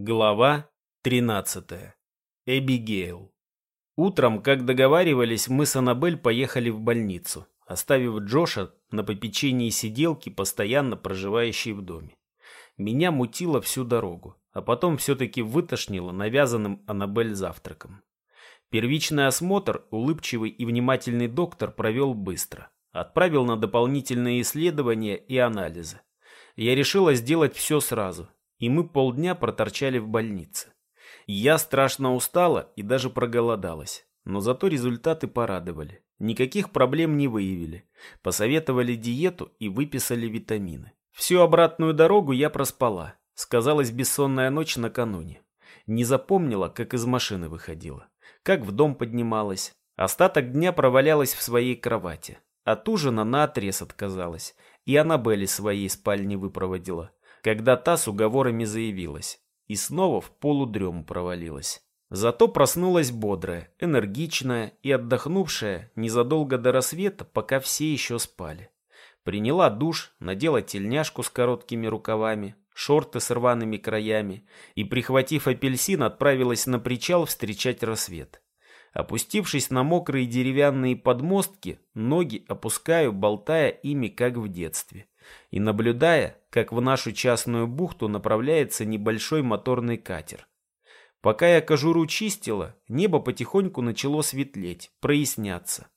Глава 13. Эбигейл. Утром, как договаривались, мы с Аннабель поехали в больницу, оставив Джоша на попечении сиделки, постоянно проживающей в доме. Меня мутило всю дорогу, а потом все-таки вытошнило навязанным Аннабель завтраком. Первичный осмотр улыбчивый и внимательный доктор провел быстро. Отправил на дополнительные исследования и анализы. Я решила сделать все сразу – и мы полдня проторчали в больнице. Я страшно устала и даже проголодалась, но зато результаты порадовали. Никаких проблем не выявили. Посоветовали диету и выписали витамины. Всю обратную дорогу я проспала. Сказалась бессонная ночь накануне. Не запомнила, как из машины выходила. Как в дом поднималась. Остаток дня провалялась в своей кровати. От ужина наотрез отказалась. И Аннабель из своей спальни выпроводила когда та с уговорами заявилась, и снова в полудрему провалилась. Зато проснулась бодрая, энергичная и отдохнувшая незадолго до рассвета, пока все еще спали. Приняла душ, надела тельняшку с короткими рукавами, шорты с рваными краями и, прихватив апельсин, отправилась на причал встречать рассвет. Опустившись на мокрые деревянные подмостки, ноги опускаю, болтая ими, как в детстве и наблюдая, как в нашу частную бухту направляется небольшой моторный катер. Пока я кожуру чистила, небо потихоньку начало светлеть, проясняться.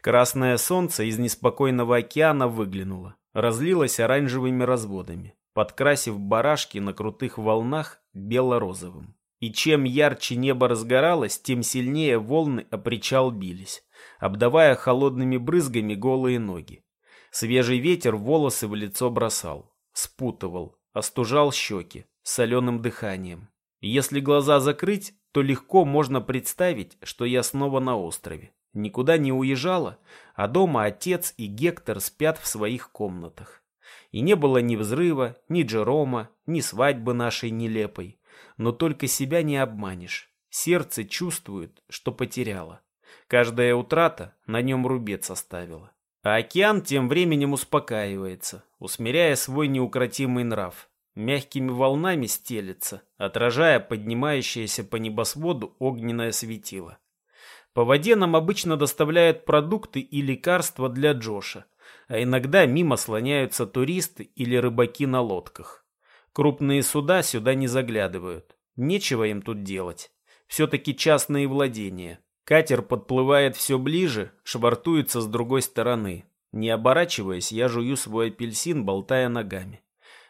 Красное солнце из неспокойного океана выглянуло, разлилось оранжевыми разводами, подкрасив барашки на крутых волнах бело-розовым. И чем ярче небо разгоралось, тем сильнее волны о причал бились, обдавая холодными брызгами голые ноги. Свежий ветер волосы в лицо бросал, спутывал, остужал щеки соленым дыханием. Если глаза закрыть, то легко можно представить, что я снова на острове. Никуда не уезжала, а дома отец и Гектор спят в своих комнатах. И не было ни взрыва, ни Джерома, ни свадьбы нашей нелепой. Но только себя не обманешь. Сердце чувствует, что потеряло. Каждая утрата на нем рубец оставила. А океан тем временем успокаивается, усмиряя свой неукротимый нрав. Мягкими волнами стелется, отражая поднимающееся по небосводу огненное светило. По воде нам обычно доставляют продукты и лекарства для Джоша, а иногда мимо слоняются туристы или рыбаки на лодках. Крупные суда сюда не заглядывают. Нечего им тут делать. Все-таки частные владения. Катер подплывает все ближе, швартуется с другой стороны. Не оборачиваясь, я жую свой апельсин, болтая ногами.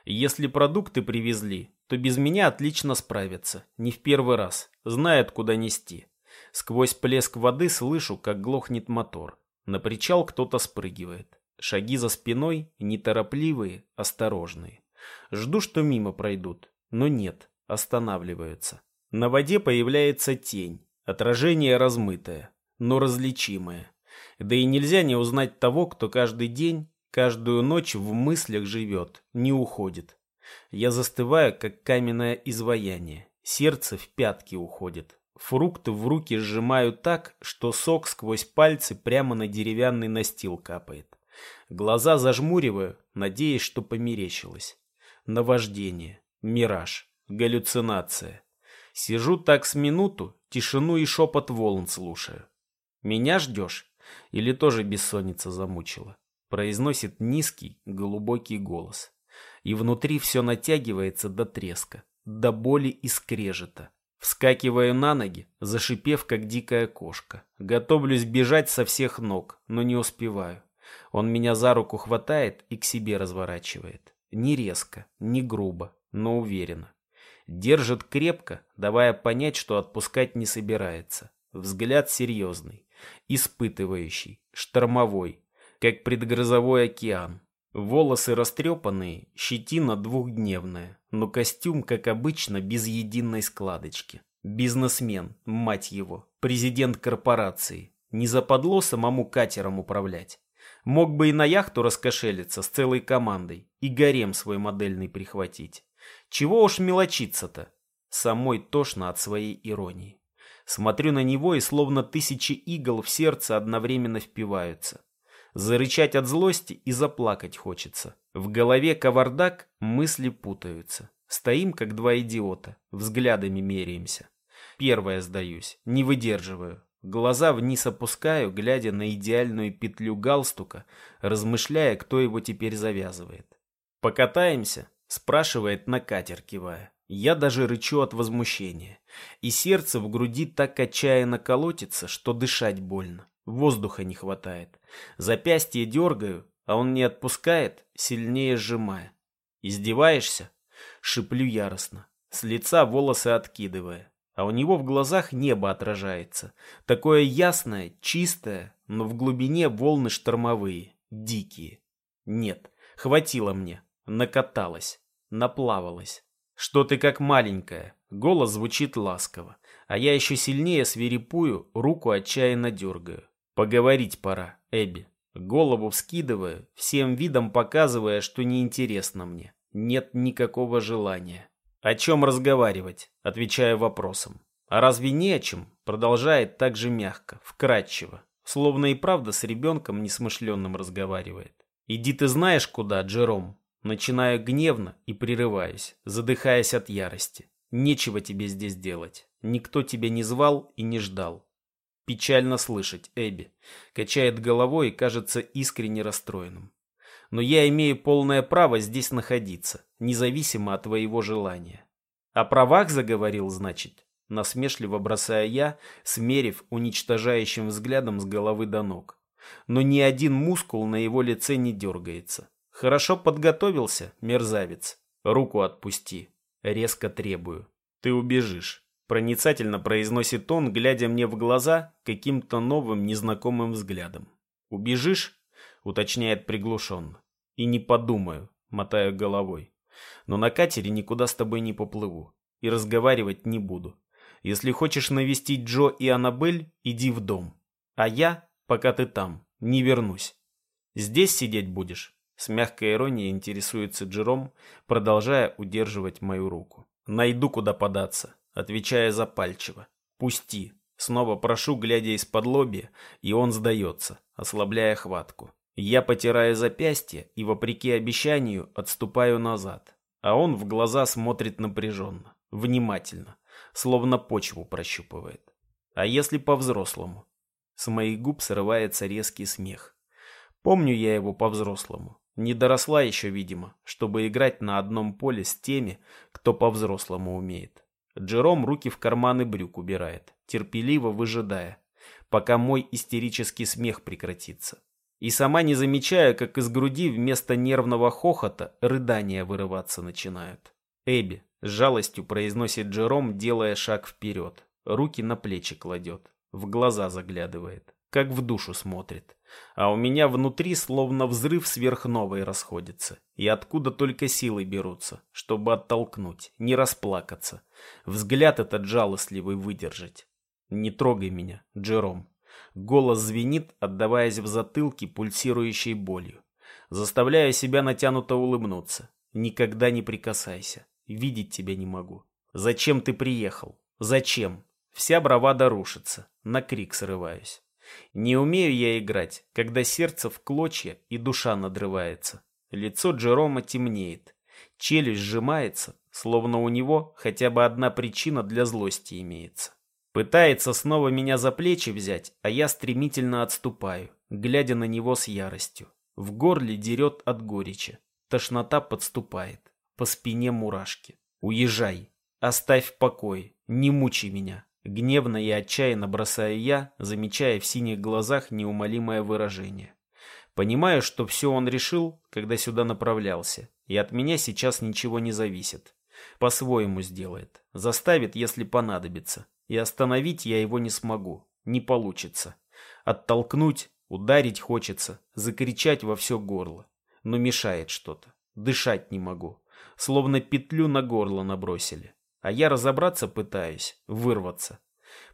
Если продукты привезли, то без меня отлично справятся. Не в первый раз. Знают, куда нести. Сквозь плеск воды слышу, как глохнет мотор. На причал кто-то спрыгивает. Шаги за спиной, неторопливые, осторожные. Жду, что мимо пройдут, но нет, останавливаются. На воде появляется тень. Отражение размытое, но различимое. Да и нельзя не узнать того, кто каждый день, каждую ночь в мыслях живет, не уходит. Я застываю, как каменное изваяние. Сердце в пятки уходит. Фрукты в руки сжимаю так, что сок сквозь пальцы прямо на деревянный настил капает. Глаза зажмуриваю, надеясь, что померещилось. Наваждение, мираж, галлюцинация. Сижу так с минуту, тишину и шепот волн слушаю. «Меня ждешь? Или тоже бессонница замучила?» Произносит низкий, глубокий голос. И внутри все натягивается до треска, до боли и скрежета. Вскакиваю на ноги, зашипев, как дикая кошка. Готовлюсь бежать со всех ног, но не успеваю. Он меня за руку хватает и к себе разворачивает. Не резко, не грубо, но уверенно. Держит крепко, давая понять, что отпускать не собирается. Взгляд серьезный, испытывающий, штормовой, как предгрозовой океан. Волосы растрепанные, щетина двухдневная, но костюм, как обычно, без единой складочки. Бизнесмен, мать его, президент корпорации. Не западло самому катером управлять. Мог бы и на яхту раскошелиться с целой командой и гарем свой модельный прихватить. Чего уж мелочиться-то? Самой тошно от своей иронии. Смотрю на него, и словно тысячи игл в сердце одновременно впиваются. Зарычать от злости и заплакать хочется. В голове кавардак, мысли путаются. Стоим, как два идиота, взглядами меряемся. Первое сдаюсь, не выдерживаю. Глаза вниз опускаю, глядя на идеальную петлю галстука, размышляя, кто его теперь завязывает. «Покатаемся?» – спрашивает на кивая. Я даже рычу от возмущения. И сердце в груди так отчаянно колотится, что дышать больно. Воздуха не хватает. Запястье дергаю, а он не отпускает, сильнее сжимая. «Издеваешься?» – шиплю яростно, с лица волосы откидывая а у него в глазах небо отражается. Такое ясное, чистое, но в глубине волны штормовые, дикие. Нет, хватило мне, накаталась, наплавалась. Что ты как маленькая, голос звучит ласково, а я еще сильнее свирепую, руку отчаянно дергаю. Поговорить пора, Эбби. Голову вскидываю, всем видом показывая, что неинтересно мне. Нет никакого желания. О чем разговаривать? Отвечаю вопросом. А разве не о чем? Продолжает так же мягко, вкрадчиво, словно и правда с ребенком несмышленным разговаривает. Иди ты знаешь куда, Джером? Начинаю гневно и прерываюсь, задыхаясь от ярости. Нечего тебе здесь делать. Никто тебя не звал и не ждал. Печально слышать, Эбби. Качает головой и кажется искренне расстроенным но я имею полное право здесь находиться, независимо от твоего желания. О правах заговорил, значит? Насмешливо бросая я, смерив уничтожающим взглядом с головы до ног. Но ни один мускул на его лице не дергается. Хорошо подготовился, мерзавец. Руку отпусти. Резко требую. Ты убежишь. Проницательно произносит он, глядя мне в глаза каким-то новым незнакомым взглядом. «Убежишь?» — уточняет приглушенно. «И не подумаю», — мотаю головой. «Но на катере никуда с тобой не поплыву. И разговаривать не буду. Если хочешь навестить Джо и Аннабель, иди в дом. А я, пока ты там, не вернусь. Здесь сидеть будешь?» С мягкой иронией интересуется Джером, продолжая удерживать мою руку. «Найду, куда податься», отвечая запальчиво. «Пусти». Снова прошу, глядя из-под лобья, и он сдается, ослабляя хватку. Я потираю запястье и, вопреки обещанию, отступаю назад. А он в глаза смотрит напряженно, внимательно, словно почву прощупывает. А если по-взрослому? С моих губ срывается резкий смех. Помню я его по-взрослому. Не доросла еще, видимо, чтобы играть на одном поле с теми, кто по-взрослому умеет. Джером руки в карманы брюк убирает, терпеливо выжидая, пока мой истерический смех прекратится. И сама не замечая, как из груди вместо нервного хохота рыдания вырываться начинают. Эбби с жалостью произносит Джером, делая шаг вперед. Руки на плечи кладет, в глаза заглядывает, как в душу смотрит. А у меня внутри словно взрыв сверхновой расходится. И откуда только силы берутся, чтобы оттолкнуть, не расплакаться. Взгляд этот жалостливый выдержать. Не трогай меня, Джером. Голос звенит, отдаваясь в затылке пульсирующей болью. Заставляю себя натянуто улыбнуться. Никогда не прикасайся. Видеть тебя не могу. Зачем ты приехал? Зачем? Вся бравада рушится. На крик срываюсь. Не умею я играть, когда сердце в клочья и душа надрывается. Лицо Джерома темнеет. Челюсть сжимается, словно у него хотя бы одна причина для злости имеется. Пытается снова меня за плечи взять, а я стремительно отступаю, глядя на него с яростью. В горле дерет от горечи. Тошнота подступает. По спине мурашки. Уезжай. Оставь в покое. Не мучай меня. Гневно и отчаянно бросаю я, замечая в синих глазах неумолимое выражение. Понимаю, что все он решил, когда сюда направлялся, и от меня сейчас ничего не зависит. По-своему сделает. Заставит, если понадобится и остановить я его не смогу, не получится. Оттолкнуть, ударить хочется, закричать во все горло. Но мешает что-то, дышать не могу. Словно петлю на горло набросили. А я разобраться пытаюсь, вырваться.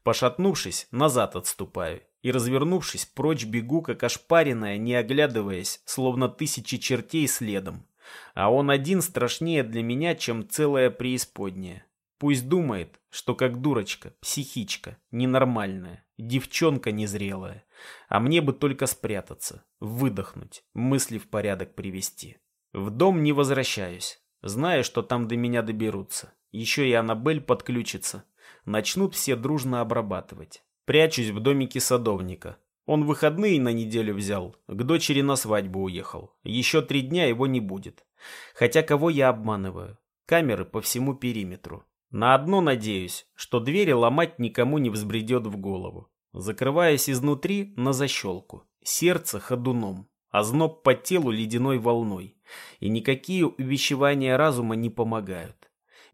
Пошатнувшись, назад отступаю и, развернувшись, прочь бегу, как ошпаренная, не оглядываясь, словно тысячи чертей следом. А он один страшнее для меня, чем целая преисподняя. Пусть думает, что как дурочка, психичка, ненормальная, девчонка незрелая. А мне бы только спрятаться, выдохнуть, мысли в порядок привести. В дом не возвращаюсь. зная, что там до меня доберутся. Еще и Аннабель подключится. Начнут все дружно обрабатывать. Прячусь в домике садовника. Он выходные на неделю взял, к дочери на свадьбу уехал. Еще три дня его не будет. Хотя кого я обманываю? Камеры по всему периметру. На одно надеюсь, что двери ломать никому не взбредет в голову. Закрываясь изнутри на защелку. Сердце ходуном, а зноб по телу ледяной волной. И никакие увещевания разума не помогают.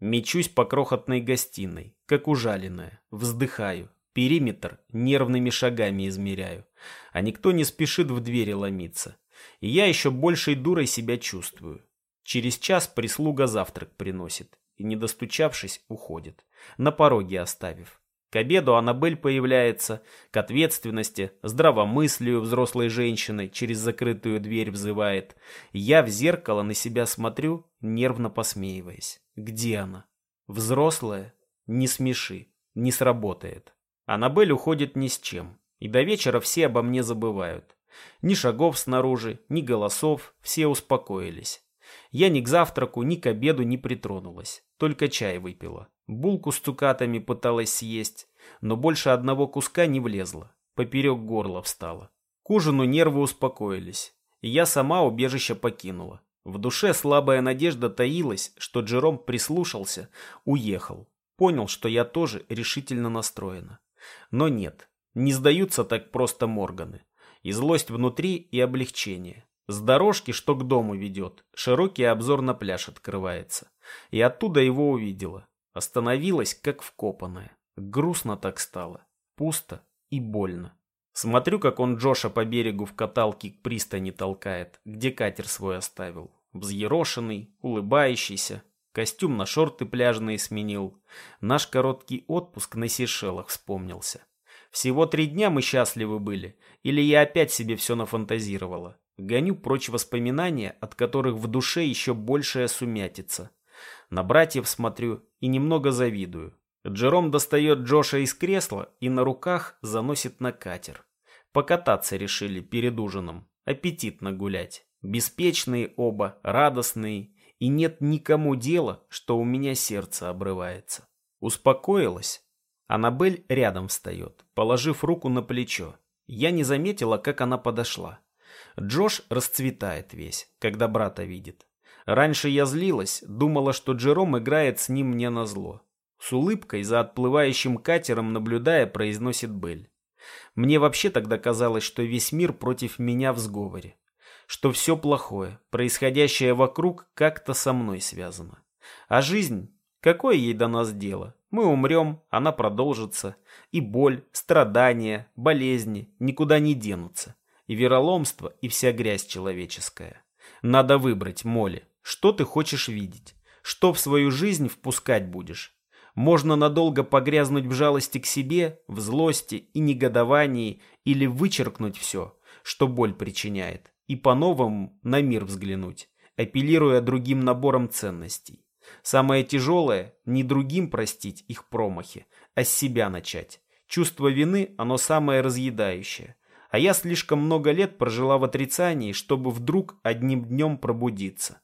Мечусь по крохотной гостиной, как ужаленная, вздыхаю. Периметр нервными шагами измеряю. А никто не спешит в двери ломиться. И я еще большей дурой себя чувствую. Через час прислуга завтрак приносит. И, не достучавшись, уходит. На пороге оставив. К обеду Аннабель появляется, к ответственности, здравомыслию взрослой женщины через закрытую дверь взывает. Я в зеркало на себя смотрю, нервно посмеиваясь. Где она? Взрослая? Не смеши, не сработает. Аннабель уходит ни с чем, и до вечера все обо мне забывают. Ни шагов снаружи, ни голосов, все успокоились. Я ни к завтраку, ни к обеду не притронулась, только чай выпила. Булку с цукатами пыталась съесть, но больше одного куска не влезла. Поперек горла встала. К ужину нервы успокоились, и я сама убежище покинула. В душе слабая надежда таилась, что Джером прислушался, уехал. Понял, что я тоже решительно настроена. Но нет, не сдаются так просто Морганы. И злость внутри, и облегчение. С дорожки, что к дому ведет, широкий обзор на пляж открывается. И оттуда его увидела. Остановилась, как вкопанная. Грустно так стало. Пусто и больно. Смотрю, как он Джоша по берегу в каталке к пристани толкает, где катер свой оставил. Взъерошенный, улыбающийся. Костюм на шорты пляжные сменил. Наш короткий отпуск на Сейшелах вспомнился. Всего три дня мы счастливы были. Или я опять себе все нафантазировала. Гоню прочь воспоминания, от которых в душе еще большая сумятица. На братьев смотрю и немного завидую. Джером достает Джоша из кресла и на руках заносит на катер. Покататься решили перед ужином, аппетитно гулять. Беспечные оба, радостные, и нет никому дела, что у меня сердце обрывается. Успокоилась? Аннабель рядом встает, положив руку на плечо. Я не заметила, как она подошла. Джош расцветает весь, когда брата видит. Раньше я злилась, думала, что Джером играет с ним мне назло. С улыбкой за отплывающим катером наблюдая, произносит Белль. Мне вообще тогда казалось, что весь мир против меня в сговоре. Что все плохое, происходящее вокруг, как-то со мной связано. А жизнь? Какое ей до нас дело? Мы умрем, она продолжится. И боль, страдания, болезни никуда не денутся. И вероломство, и вся грязь человеческая. Надо выбрать, Молли, что ты хочешь видеть? Что в свою жизнь впускать будешь? Можно надолго погрязнуть в жалости к себе, в злости и негодовании, или вычеркнуть все, что боль причиняет, и по-новому на мир взглянуть, апеллируя другим набором ценностей. Самое тяжелое – не другим простить их промахи, а с себя начать. Чувство вины – оно самое разъедающее. А я слишком много лет прожила в отрицании, чтобы вдруг одним днем пробудиться.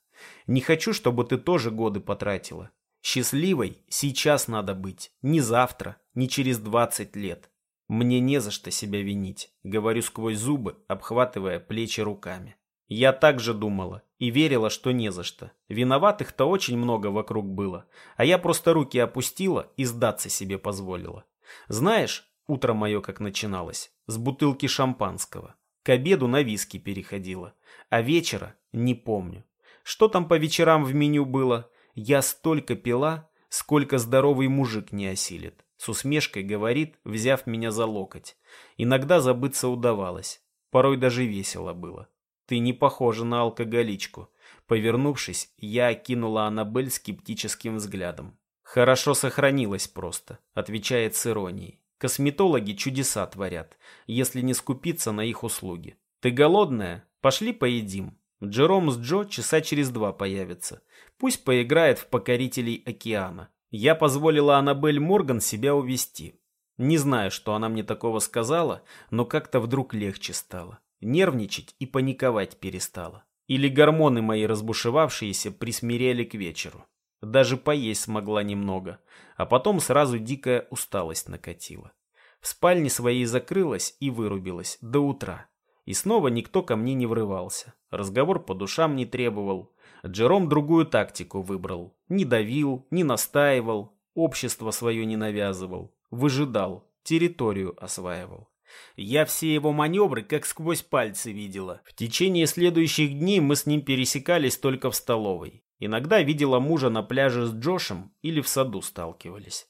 Не хочу, чтобы ты тоже годы потратила. Счастливой сейчас надо быть, не завтра, не через 20 лет. Мне не за что себя винить, говорю сквозь зубы, обхватывая плечи руками. Я так же думала и верила, что не за что. Виноватых-то очень много вокруг было, а я просто руки опустила и сдаться себе позволила. Знаешь, утро мое как начиналось, с бутылки шампанского. К обеду на виски переходила, а вечера не помню. Что там по вечерам в меню было? Я столько пила, сколько здоровый мужик не осилит. С усмешкой говорит, взяв меня за локоть. Иногда забыться удавалось. Порой даже весело было. Ты не похожа на алкоголичку. Повернувшись, я окинула Аннабель скептическим взглядом. Хорошо сохранилась просто, отвечает с иронией. Косметологи чудеса творят, если не скупиться на их услуги. Ты голодная? Пошли поедим. Джером с Джо часа через два появятся. Пусть поиграет в покорителей океана. Я позволила Аннабель Морган себя увести. Не знаю, что она мне такого сказала, но как-то вдруг легче стало. Нервничать и паниковать перестала. Или гормоны мои разбушевавшиеся присмирели к вечеру. Даже поесть смогла немного, а потом сразу дикая усталость накатила. В спальне своей закрылась и вырубилась до утра. И снова никто ко мне не врывался. Разговор по душам не требовал. Джером другую тактику выбрал. Не давил, не настаивал, общество свое не навязывал. Выжидал, территорию осваивал. Я все его маневры как сквозь пальцы видела. В течение следующих дней мы с ним пересекались только в столовой. Иногда видела мужа на пляже с Джошем или в саду сталкивались.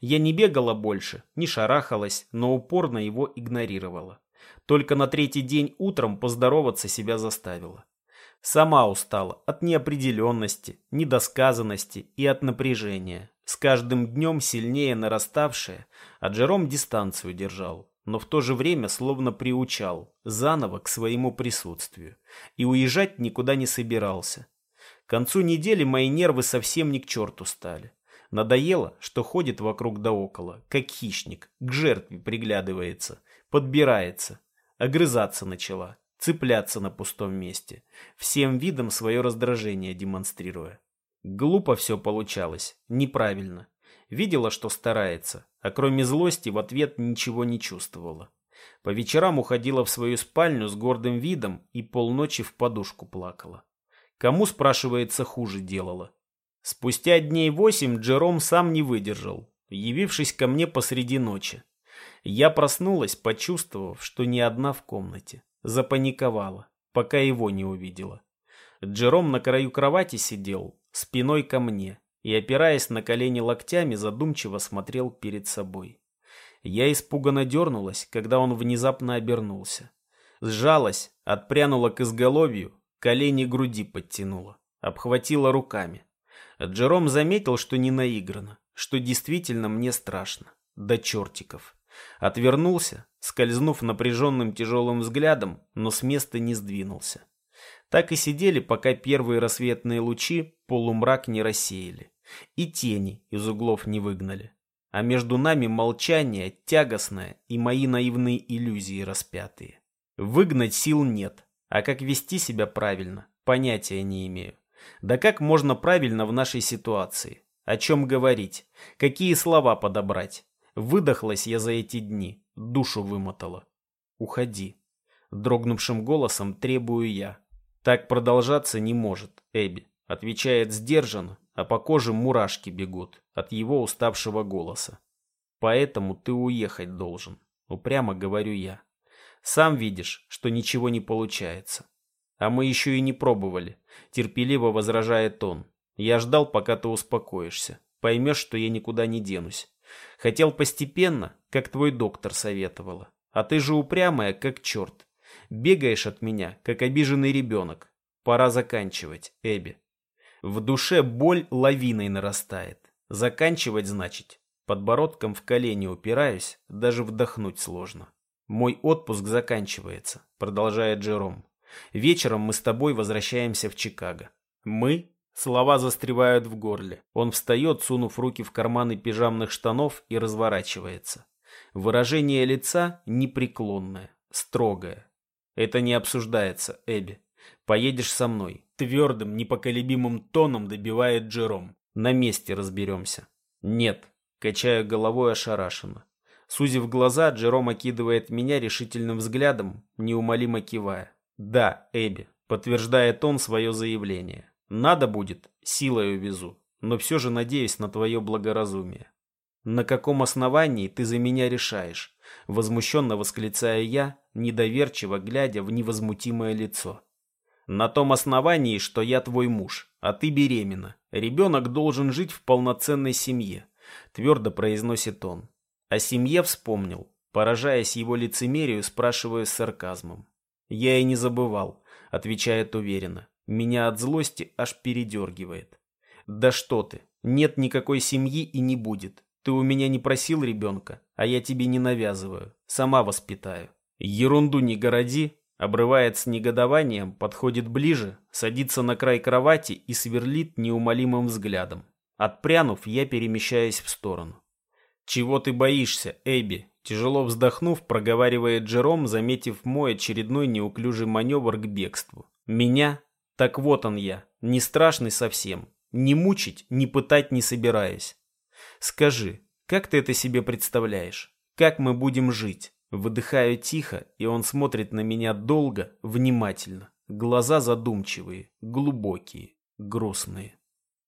Я не бегала больше, не шарахалась, но упорно его игнорировала. Только на третий день утром поздороваться себя заставила. Сама устала от неопределенности, недосказанности и от напряжения. С каждым днем сильнее нараставшее, а Джером дистанцию держал, но в то же время словно приучал, заново к своему присутствию. И уезжать никуда не собирался. К концу недели мои нервы совсем не к черту стали. Надоело, что ходит вокруг да около, как хищник, к жертве приглядывается, подбирается, огрызаться начала, цепляться на пустом месте, всем видом свое раздражение демонстрируя. Глупо все получалось, неправильно. Видела, что старается, а кроме злости в ответ ничего не чувствовала. По вечерам уходила в свою спальню с гордым видом и полночи в подушку плакала. Кому, спрашивается, хуже делала? Спустя дней восемь Джером сам не выдержал, явившись ко мне посреди ночи. Я проснулась, почувствовав, что не одна в комнате. Запаниковала, пока его не увидела. Джером на краю кровати сидел, спиной ко мне, и, опираясь на колени локтями, задумчиво смотрел перед собой. Я испуганно дернулась, когда он внезапно обернулся. Сжалась, отпрянула к изголовью, колени груди подтянула, обхватила руками. Джером заметил, что не наиграно, что действительно мне страшно, до чертиков. Отвернулся, скользнув напряженным тяжелым взглядом, но с места не сдвинулся. Так и сидели, пока первые рассветные лучи полумрак не рассеяли, и тени из углов не выгнали. А между нами молчание тягостное и мои наивные иллюзии распятые. Выгнать сил нет, а как вести себя правильно, понятия не имею. Да как можно правильно в нашей ситуации? О чем говорить? Какие слова подобрать? Выдохлась я за эти дни, душу вымотала. Уходи. Дрогнувшим голосом требую я. Так продолжаться не может, Эбби. Отвечает сдержанно, а по коже мурашки бегут от его уставшего голоса. Поэтому ты уехать должен. Упрямо говорю я. Сам видишь, что ничего не получается. А мы еще и не пробовали. Терпеливо возражает он. Я ждал, пока ты успокоишься. Поймешь, что я никуда не денусь. Хотел постепенно, как твой доктор советовала. А ты же упрямая, как черт. Бегаешь от меня, как обиженный ребенок. Пора заканчивать, Эбби. В душе боль лавиной нарастает. Заканчивать значит. Подбородком в колени упираюсь, даже вдохнуть сложно. «Мой отпуск заканчивается», — продолжает Джером. «Вечером мы с тобой возвращаемся в Чикаго». «Мы?» Слова застревают в горле. Он встает, сунув руки в карманы пижамных штанов и разворачивается. Выражение лица непреклонное, строгое. Это не обсуждается, Эбби. Поедешь со мной. Твердым, непоколебимым тоном добивает Джером. На месте разберемся. Нет. Качаю головой ошарашенно. Сузив глаза, Джером окидывает меня решительным взглядом, неумолимо кивая. «Да, Эбби», — подтверждает он свое заявление. «Надо будет, силой увезу, но все же надеюсь на твое благоразумие». «На каком основании ты за меня решаешь?» Возмущенно восклицая я, недоверчиво глядя в невозмутимое лицо. «На том основании, что я твой муж, а ты беременна. Ребенок должен жить в полноценной семье», — твердо произносит он. О семье вспомнил. Поражаясь его лицемерию, спрашиваю с сарказмом. «Я и не забывал», — отвечает уверенно. Меня от злости аж передергивает. «Да что ты, нет никакой семьи и не будет. Ты у меня не просил ребенка, а я тебе не навязываю. Сама воспитаю». «Ерунду не городи», обрывает с негодованием, подходит ближе, садится на край кровати и сверлит неумолимым взглядом. Отпрянув, я перемещаюсь в сторону. «Чего ты боишься, Эбби?» Тяжело вздохнув, проговаривает Джером, заметив мой очередной неуклюжий маневр к бегству. «Меня? Так вот он я, не страшный совсем. Не мучить, не пытать не собираюсь. Скажи, как ты это себе представляешь? Как мы будем жить? Выдыхаю тихо, и он смотрит на меня долго, внимательно. Глаза задумчивые, глубокие, грустные.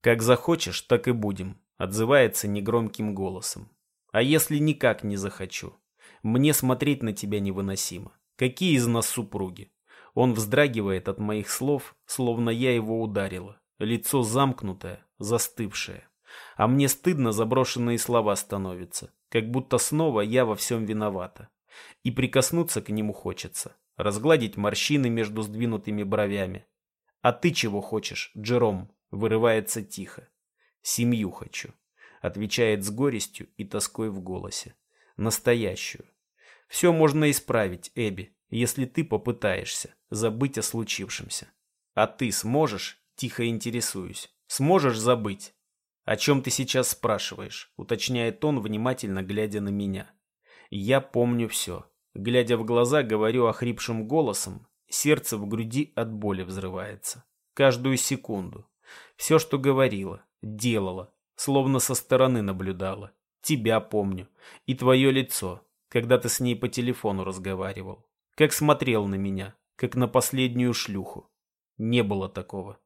Как захочешь, так и будем, отзывается негромким голосом. А если никак не захочу? Мне смотреть на тебя невыносимо. Какие из нас супруги? Он вздрагивает от моих слов, словно я его ударила. Лицо замкнутое, застывшее. А мне стыдно заброшенные слова становятся, как будто снова я во всем виновата. И прикоснуться к нему хочется, разгладить морщины между сдвинутыми бровями. «А ты чего хочешь, Джером?» — вырывается тихо. «Семью хочу», — отвечает с горестью и тоской в голосе. «Настоящую. Все можно исправить, Эбби, если ты попытаешься забыть о случившемся. А ты сможешь?» — тихо интересуюсь. «Сможешь забыть?» «О чем ты сейчас спрашиваешь?» — уточняет он, внимательно глядя на меня. «Я помню все. Глядя в глаза, говорю охрипшим голосом, сердце в груди от боли взрывается. Каждую секунду. Все, что говорила, делала, словно со стороны наблюдала. Тебя помню. И твое лицо, когда ты с ней по телефону разговаривал. Как смотрел на меня, как на последнюю шлюху. Не было такого.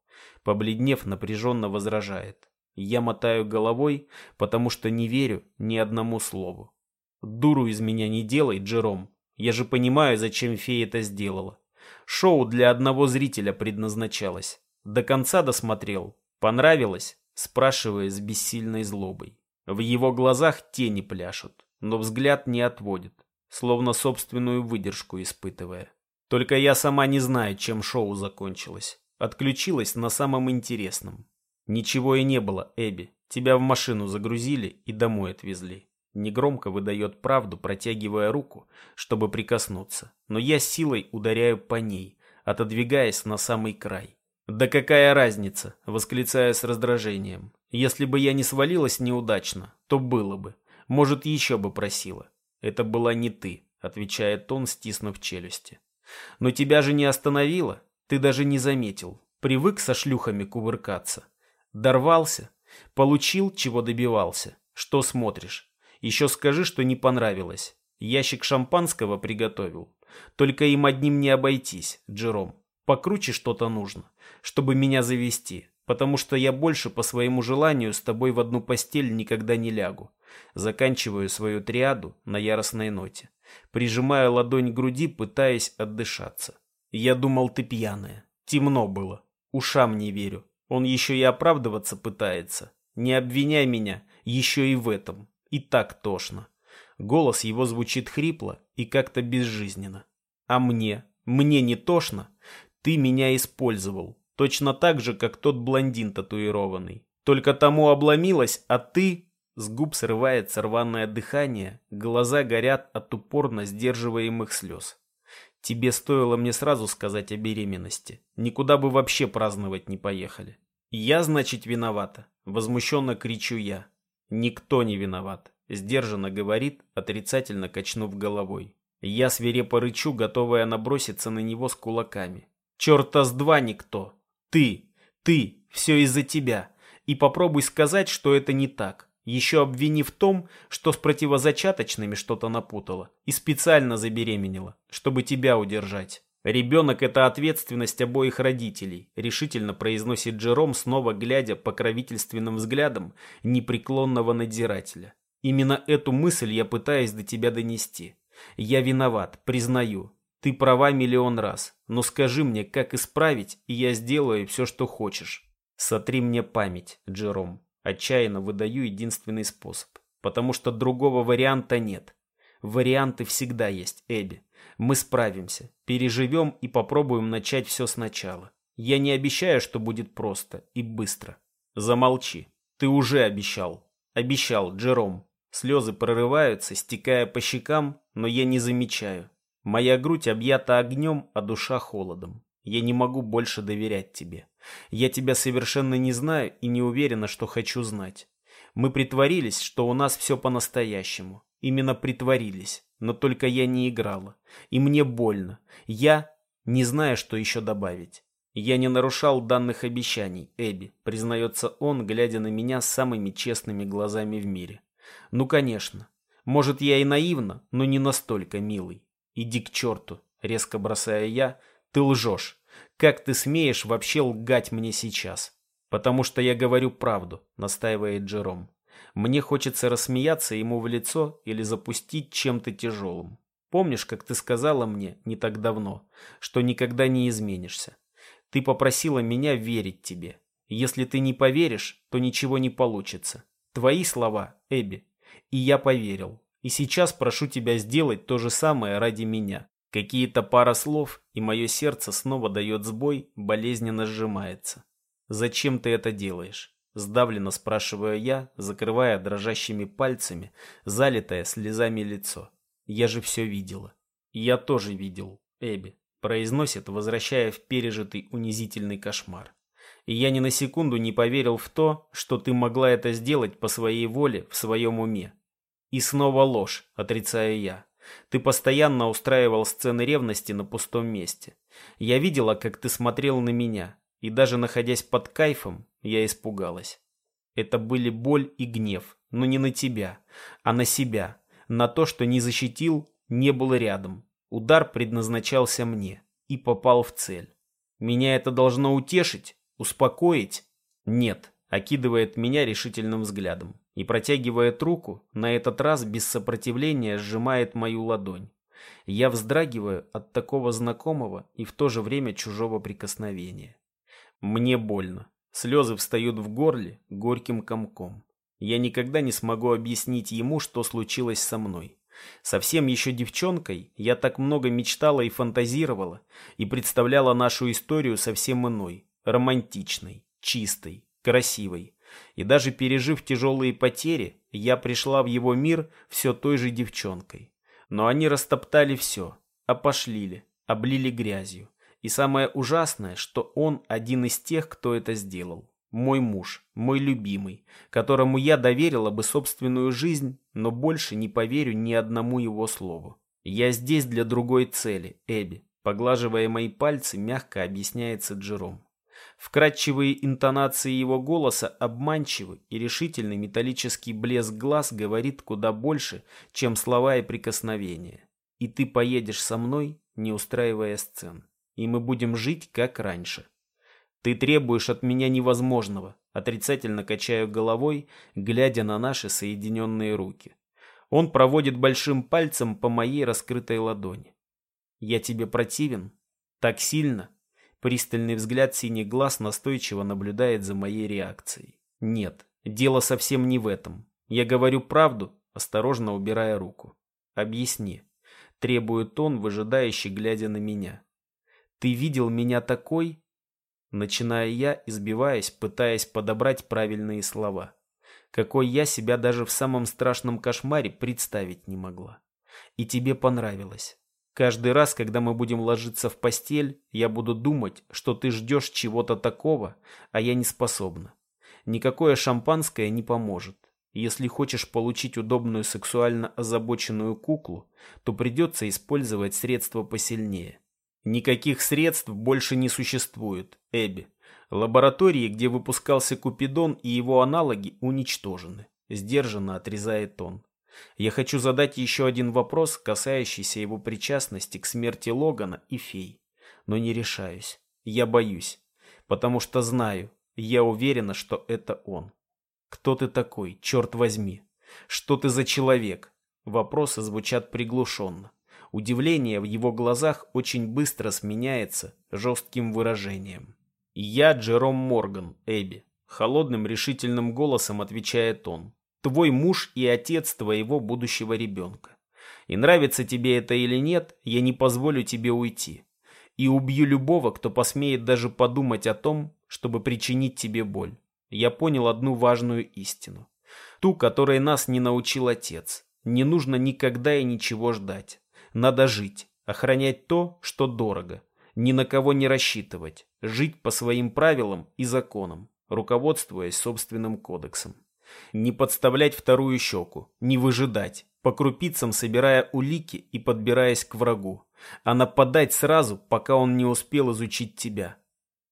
Побледнев, напряженно возражает. Я мотаю головой, потому что не верю ни одному слову. Дуру из меня не делай, Джером. Я же понимаю, зачем фея это сделала. Шоу для одного зрителя предназначалось. До конца досмотрел. Понравилось? Спрашивая с бессильной злобой. В его глазах тени пляшут, но взгляд не отводит, словно собственную выдержку испытывая. Только я сама не знаю, чем шоу закончилось. Отключилась на самом интересном. Ничего и не было, Эбби. Тебя в машину загрузили и домой отвезли. Негромко выдает правду, протягивая руку, чтобы прикоснуться. Но я силой ударяю по ней, отодвигаясь на самый край. «Да какая разница?» — восклицая с раздражением. «Если бы я не свалилась неудачно, то было бы. Может, еще бы просила». «Это была не ты», — отвечает он, стиснув челюсти. «Но тебя же не остановило. Ты даже не заметил. Привык со шлюхами кувыркаться. Дорвался. Получил, чего добивался. Что смотришь? Еще скажи, что не понравилось. Ящик шампанского приготовил. Только им одним не обойтись, Джером. Покруче что-то нужно, чтобы меня завести, потому что я больше по своему желанию с тобой в одну постель никогда не лягу. Заканчиваю свою триаду на яростной ноте. Прижимаю ладонь к груди, пытаясь отдышаться. Я думал, ты пьяная. Темно было. Ушам не верю. Он еще и оправдываться пытается. Не обвиняй меня еще и в этом. И так тошно. Голос его звучит хрипло и как-то безжизненно. А мне? Мне не тошно? Ты меня использовал. Точно так же, как тот блондин татуированный. Только тому обломилось, а ты... С губ срывается рваное дыхание, глаза горят от упорно сдерживаемых слез. Тебе стоило мне сразу сказать о беременности. Никуда бы вообще праздновать не поехали. Я, значит, виновата. Возмущенно кричу я. Никто не виноват, сдержанно говорит, отрицательно качнув головой. Я свирепо рычу, готовая наброситься на него с кулаками. Черта с два никто. Ты, ты, все из-за тебя. И попробуй сказать, что это не так. Еще обвини в том, что с противозачаточными что-то напутала и специально забеременела, чтобы тебя удержать. «Ребенок – это ответственность обоих родителей», – решительно произносит Джером, снова глядя покровительственным взглядом непреклонного надзирателя. «Именно эту мысль я пытаюсь до тебя донести. Я виноват, признаю. Ты права миллион раз. Но скажи мне, как исправить, и я сделаю все, что хочешь. Сотри мне память, Джером. Отчаянно выдаю единственный способ. Потому что другого варианта нет. Варианты всегда есть, Эбби. Мы справимся, переживем и попробуем начать все сначала. Я не обещаю, что будет просто и быстро. Замолчи. Ты уже обещал. Обещал, Джером. Слезы прорываются, стекая по щекам, но я не замечаю. Моя грудь объята огнем, а душа холодом. Я не могу больше доверять тебе. Я тебя совершенно не знаю и не уверена, что хочу знать. Мы притворились, что у нас все по-настоящему. Именно притворились. Но только я не играла. И мне больно. Я не знаю, что еще добавить. Я не нарушал данных обещаний, Эбби, признается он, глядя на меня самыми честными глазами в мире. Ну, конечно. Может, я и наивна, но не настолько милый. Иди к черту, резко бросая я. Ты лжешь. Как ты смеешь вообще лгать мне сейчас? Потому что я говорю правду, настаивает Джером. Мне хочется рассмеяться ему в лицо или запустить чем-то тяжелым. Помнишь, как ты сказала мне не так давно, что никогда не изменишься? Ты попросила меня верить тебе. Если ты не поверишь, то ничего не получится. Твои слова, Эбби. И я поверил. И сейчас прошу тебя сделать то же самое ради меня. Какие-то пара слов, и мое сердце снова дает сбой, болезненно сжимается. Зачем ты это делаешь? Сдавленно спрашиваю я, закрывая дрожащими пальцами, залитое слезами лицо. Я же все видела. Я тоже видел, Эбби произносит, возвращая в пережитый унизительный кошмар. И я ни на секунду не поверил в то, что ты могла это сделать по своей воле, в своем уме. И снова ложь, отрицаю я. Ты постоянно устраивал сцены ревности на пустом месте. Я видела, как ты смотрел на меня, и даже находясь под кайфом, я испугалась. Это были боль и гнев, но не на тебя, а на себя, на то, что не защитил, не был рядом, Удар предназначался мне и попал в цель. Меня это должно утешить? Успокоить? Нет, окидывает меня решительным взглядом и протягивает руку, на этот раз без сопротивления сжимает мою ладонь. Я вздрагиваю от такого знакомого и в то же время чужого прикосновения. Мне больно. Слезы встают в горле горьким комком. Я никогда не смогу объяснить ему, что случилось со мной. Совсем еще девчонкой я так много мечтала и фантазировала, и представляла нашу историю совсем иной, романтичной, чистой, красивой. И даже пережив тяжелые потери, я пришла в его мир все той же девчонкой. Но они растоптали все, опошлили, облили грязью. И самое ужасное, что он один из тех, кто это сделал. Мой муж, мой любимый, которому я доверила бы собственную жизнь, но больше не поверю ни одному его слову. Я здесь для другой цели, Эбби. Поглаживая мои пальцы, мягко объясняется Джером. Вкрадчивые интонации его голоса обманчивы, и решительный металлический блеск глаз говорит куда больше, чем слова и прикосновения. И ты поедешь со мной, не устраивая сцен. И мы будем жить, как раньше. Ты требуешь от меня невозможного, отрицательно качаю головой, глядя на наши соединенные руки. Он проводит большим пальцем по моей раскрытой ладони. Я тебе противен? Так сильно? Пристальный взгляд синих глаз настойчиво наблюдает за моей реакцией. Нет, дело совсем не в этом. Я говорю правду, осторожно убирая руку. Объясни. Требует он, выжидающий, глядя на меня. Ты видел меня такой, Начиная я, избиваясь, пытаясь подобрать правильные слова. Какой я себя даже в самом страшном кошмаре представить не могла. И тебе понравилось. Каждый раз, когда мы будем ложиться в постель, я буду думать, что ты ждешь чего-то такого, а я не способна. Никакое шампанское не поможет. Если хочешь получить удобную сексуально озабоченную куклу, то придется использовать средства посильнее. Никаких средств больше не существует, Эбби. Лаборатории, где выпускался Купидон и его аналоги, уничтожены. Сдержанно отрезает он. Я хочу задать еще один вопрос, касающийся его причастности к смерти Логана и фей. Но не решаюсь. Я боюсь. Потому что знаю, я уверена, что это он. Кто ты такой, черт возьми? Что ты за человек? Вопросы звучат приглушенно. Удивление в его глазах очень быстро сменяется жестким выражением. «Я Джером Морган, Эбби», — холодным решительным голосом отвечает он. «Твой муж и отец твоего будущего ребенка. И нравится тебе это или нет, я не позволю тебе уйти. И убью любого, кто посмеет даже подумать о том, чтобы причинить тебе боль. Я понял одну важную истину. Ту, которой нас не научил отец. Не нужно никогда и ничего ждать. Надо жить, охранять то, что дорого, ни на кого не рассчитывать, жить по своим правилам и законам, руководствуясь собственным кодексом. Не подставлять вторую щеку, не выжидать, по крупицам собирая улики и подбираясь к врагу, а нападать сразу, пока он не успел изучить тебя.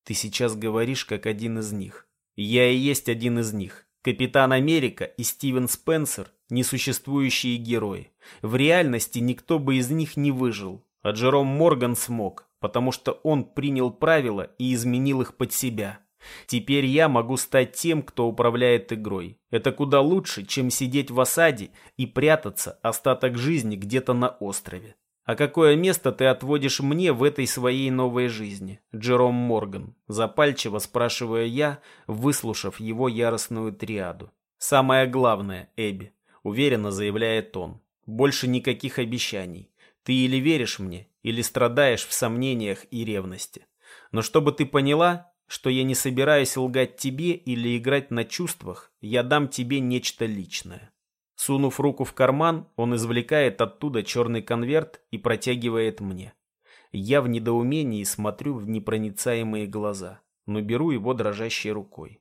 Ты сейчас говоришь, как один из них. Я и есть один из них. Капитан Америка и Стивен Спенсер – несуществующие герои. В реальности никто бы из них не выжил, а Джером Морган смог, потому что он принял правила и изменил их под себя. Теперь я могу стать тем, кто управляет игрой. Это куда лучше, чем сидеть в осаде и прятаться остаток жизни где-то на острове. А какое место ты отводишь мне в этой своей новой жизни, Джером Морган? Запальчиво спрашиваю я, выслушав его яростную триаду. Самое главное, Эбби, уверенно заявляет он. Больше никаких обещаний. Ты или веришь мне, или страдаешь в сомнениях и ревности. Но чтобы ты поняла, что я не собираюсь лгать тебе или играть на чувствах, я дам тебе нечто личное. Сунув руку в карман, он извлекает оттуда черный конверт и протягивает мне. Я в недоумении смотрю в непроницаемые глаза, но беру его дрожащей рукой.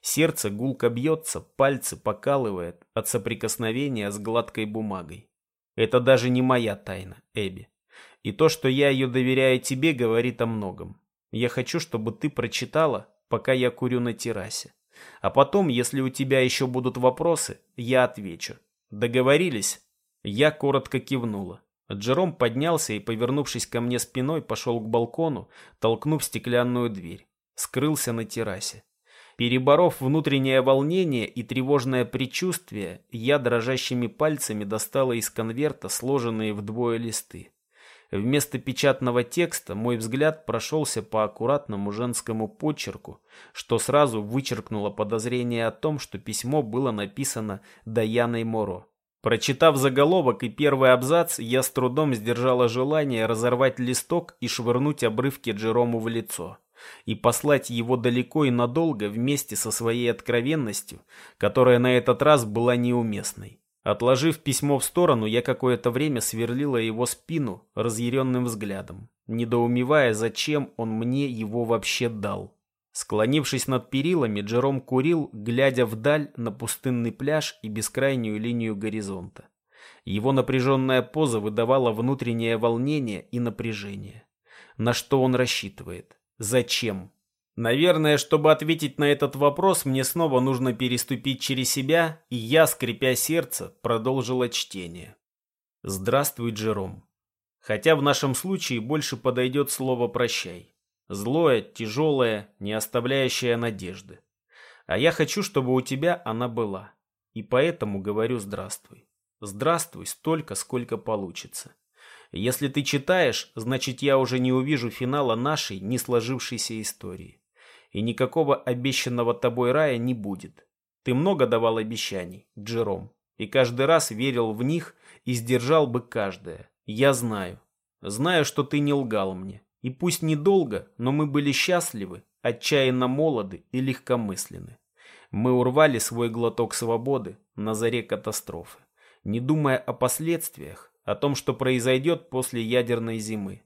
Сердце гулко бьется, пальцы покалывает от соприкосновения с гладкой бумагой. Это даже не моя тайна, Эбби. И то, что я ее доверяю тебе, говорит о многом. Я хочу, чтобы ты прочитала, пока я курю на террасе. А потом, если у тебя еще будут вопросы, я отвечу. Договорились?» Я коротко кивнула. Джером поднялся и, повернувшись ко мне спиной, пошел к балкону, толкнув стеклянную дверь. Скрылся на террасе. Переборов внутреннее волнение и тревожное предчувствие, я дрожащими пальцами достала из конверта сложенные вдвое листы. Вместо печатного текста мой взгляд прошелся по аккуратному женскому почерку, что сразу вычеркнуло подозрение о том, что письмо было написано Даяной Моро. Прочитав заголовок и первый абзац, я с трудом сдержала желание разорвать листок и швырнуть обрывки Джерому в лицо. И послать его далеко и надолго вместе со своей откровенностью, которая на этот раз была неуместной. Отложив письмо в сторону, я какое-то время сверлила его спину разъяренным взглядом, недоумевая, зачем он мне его вообще дал. Склонившись над перилами, Джером курил, глядя вдаль на пустынный пляж и бескрайнюю линию горизонта. Его напряженная поза выдавала внутреннее волнение и напряжение. На что он рассчитывает? Зачем? Наверное, чтобы ответить на этот вопрос, мне снова нужно переступить через себя, и я, скрипя сердце, продолжила чтение. Здравствуй, Джером. Хотя в нашем случае больше подойдет слово «прощай». Злое, тяжелое, не оставляющее надежды. А я хочу, чтобы у тебя она была. И поэтому говорю здравствуй. Здравствуй столько, сколько получится. Если ты читаешь, значит я уже не увижу финала нашей не сложившейся истории и никакого обещанного тобой рая не будет. Ты много давал обещаний, Джером, и каждый раз верил в них и сдержал бы каждое. Я знаю. Знаю, что ты не лгал мне. И пусть недолго, но мы были счастливы, отчаянно молоды и легкомысленны. Мы урвали свой глоток свободы на заре катастрофы, не думая о последствиях, о том, что произойдет после ядерной зимы.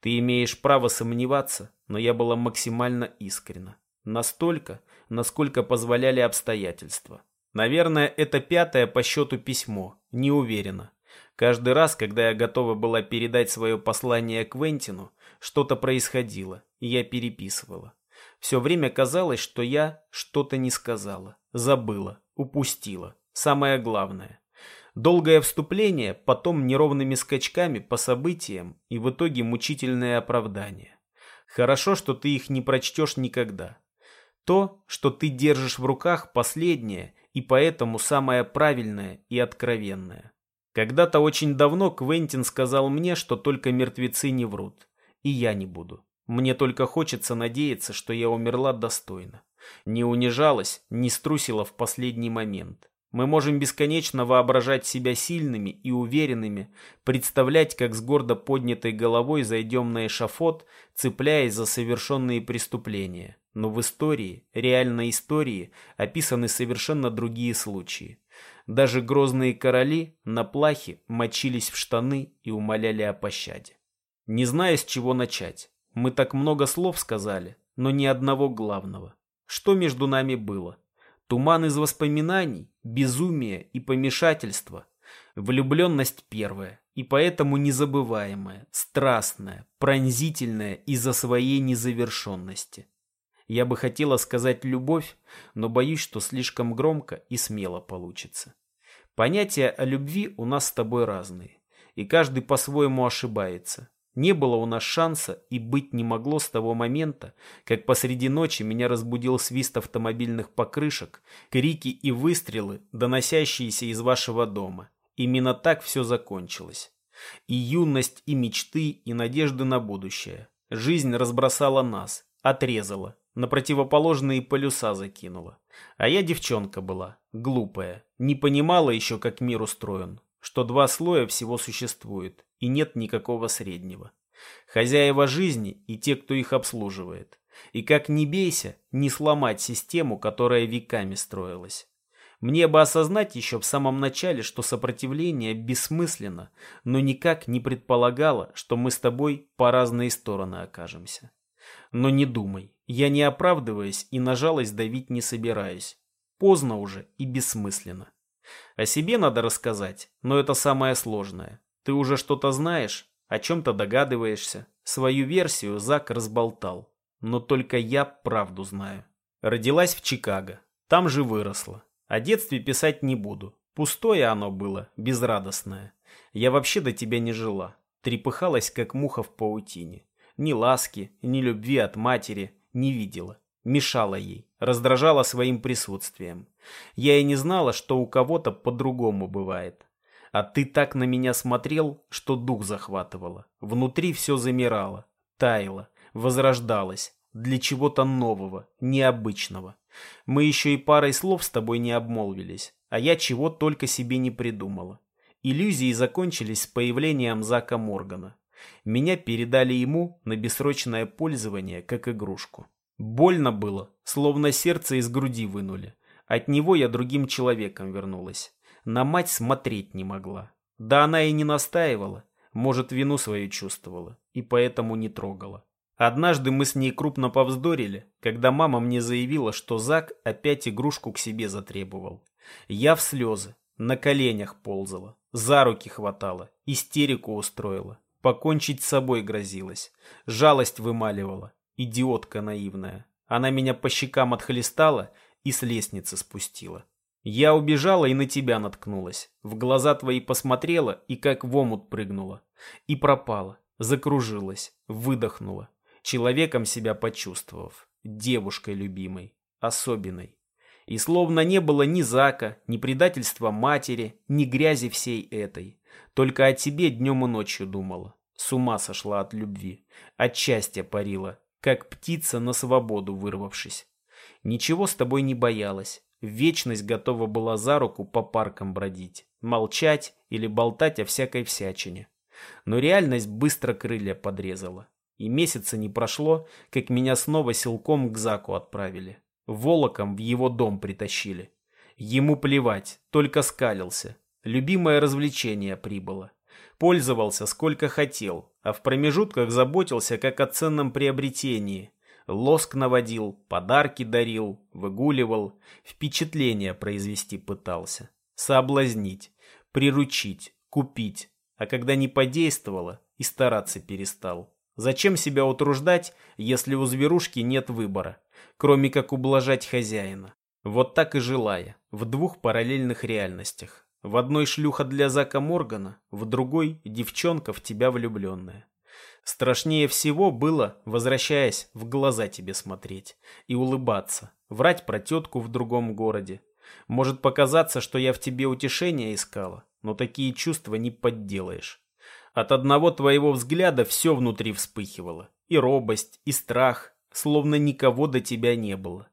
Ты имеешь право сомневаться, но я была максимально искренна. Настолько, насколько позволяли обстоятельства. Наверное, это пятое по счету письмо. Не уверена. Каждый раз, когда я готова была передать свое послание Квентину, что-то происходило, и я переписывала. Все время казалось, что я что-то не сказала, забыла, упустила. Самое главное. Долгое вступление, потом неровными скачками по событиям и в итоге мучительное оправдание. Хорошо, что ты их не прочтешь никогда. То, что ты держишь в руках, последнее и поэтому самое правильное и откровенное. Когда-то очень давно Квентин сказал мне, что только мертвецы не врут. И я не буду. Мне только хочется надеяться, что я умерла достойно. Не унижалась, не струсила в последний момент. Мы можем бесконечно воображать себя сильными и уверенными, представлять, как с гордо поднятой головой зайдем на эшафот, цепляясь за совершенные преступления. Но в истории, реальной истории, описаны совершенно другие случаи. Даже грозные короли на плахе мочились в штаны и умоляли о пощаде. Не зная, с чего начать. Мы так много слов сказали, но ни одного главного. Что между нами было? Туман из воспоминаний, безумие и помешательство. Влюбленность первая, и поэтому незабываемая, страстная, пронзительная из-за своей незавершенности. Я бы хотела сказать «любовь», но боюсь, что слишком громко и смело получится. Понятия о любви у нас с тобой разные, и каждый по-своему ошибается. Не было у нас шанса и быть не могло с того момента, как посреди ночи меня разбудил свист автомобильных покрышек, крики и выстрелы, доносящиеся из вашего дома. Именно так все закончилось. И юность, и мечты, и надежды на будущее. Жизнь разбросала нас, отрезала, на противоположные полюса закинула. А я девчонка была, глупая, не понимала еще, как мир устроен, что два слоя всего существует, и нет никакого среднего. Хозяева жизни и те, кто их обслуживает. И как не бейся, не сломать систему, которая веками строилась. Мне бы осознать еще в самом начале, что сопротивление бессмысленно, но никак не предполагало, что мы с тобой по разные стороны окажемся. Но не думай, я не оправдываясь и на жалость давить не собираюсь. Поздно уже и бессмысленно. О себе надо рассказать, но это самое сложное. Ты уже что-то знаешь, о чем-то догадываешься. Свою версию Зак разболтал. Но только я правду знаю. Родилась в Чикаго. Там же выросла. О детстве писать не буду. Пустое оно было, безрадостное. Я вообще до тебя не жила. Трепыхалась, как муха в паутине. Ни ласки, ни любви от матери не видела. Мешала ей, раздражала своим присутствием. Я и не знала, что у кого-то по-другому бывает. А ты так на меня смотрел, что дух захватывало. Внутри все замирало, таяло, возрождалось. Для чего-то нового, необычного. Мы еще и парой слов с тобой не обмолвились, а я чего только себе не придумала. Иллюзии закончились с появлением Зака Моргана. Меня передали ему на бессрочное пользование, как игрушку. Больно было, словно сердце из груди вынули. От него я другим человеком вернулась. На мать смотреть не могла. Да она и не настаивала. Может, вину свою чувствовала, и поэтому не трогала. Однажды мы с ней крупно повздорили, когда мама мне заявила, что Зак опять игрушку к себе затребовал. Я в слезы, на коленях ползала, за руки хватала, истерику устроила. Покончить с собой грозилась. Жалость вымаливала. Идиотка наивная. Она меня по щекам отхлестала и с лестницы спустила. Я убежала и на тебя наткнулась. В глаза твои посмотрела и как в омут прыгнула. И пропала. Закружилась. Выдохнула. Человеком себя почувствовав. Девушкой любимой. Особенной. И словно не было ни зака, ни предательства матери, ни грязи всей этой. Только о тебе днем и ночью думала. С ума сошла от любви. От счастья парила, как птица на свободу вырвавшись. Ничего с тобой не боялась. Вечность готова была за руку по паркам бродить, молчать или болтать о всякой всячине. Но реальность быстро крылья подрезала. И месяца не прошло, как меня снова силком к Заку отправили. Волоком в его дом притащили. Ему плевать, только скалился. Любимое развлечение прибыло. Пользовался сколько хотел, а в промежутках заботился как о ценном приобретении. Лоск наводил, подарки дарил, выгуливал, впечатление произвести пытался. Соблазнить, приручить, купить. А когда не подействовало, и стараться перестал. Зачем себя утруждать, если у зверушки нет выбора, кроме как ублажать хозяина? Вот так и жила я, в двух параллельных реальностях. В одной шлюха для Зака Моргана, в другой девчонка в тебя влюбленная. Страшнее всего было, возвращаясь, в глаза тебе смотреть и улыбаться, врать про тетку в другом городе. Может показаться, что я в тебе утешение искала, но такие чувства не подделаешь. От одного твоего взгляда все внутри вспыхивало. И робость, и страх, словно никого до тебя не было.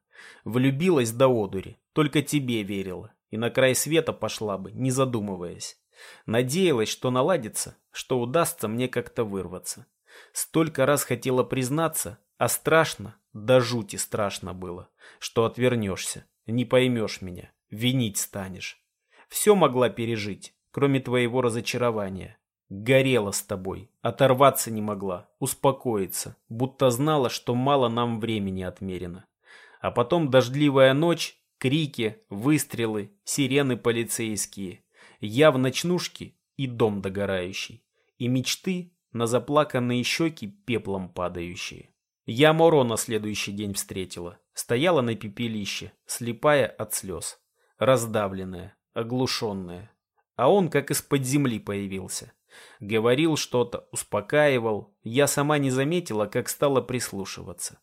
Влюбилась до одури, только тебе верила и на край света пошла бы, не задумываясь. Надеялась, что наладится, что удастся мне как-то вырваться. Столько раз хотела признаться, а страшно, да жути страшно было, что отвернешься, не поймешь меня, винить станешь. Все могла пережить, кроме твоего разочарования. Горела с тобой, оторваться не могла, успокоиться, будто знала, что мало нам времени отмерено. А потом дождливая ночь Крики, выстрелы, сирены полицейские. Я в ночнушке и дом догорающий. И мечты на заплаканные щеки пеплом падающие. Я Моро на следующий день встретила. Стояла на пепелище, слепая от слез. Раздавленная, оглушенная. А он как из-под земли появился. Говорил что-то, успокаивал. Я сама не заметила, как стала прислушиваться.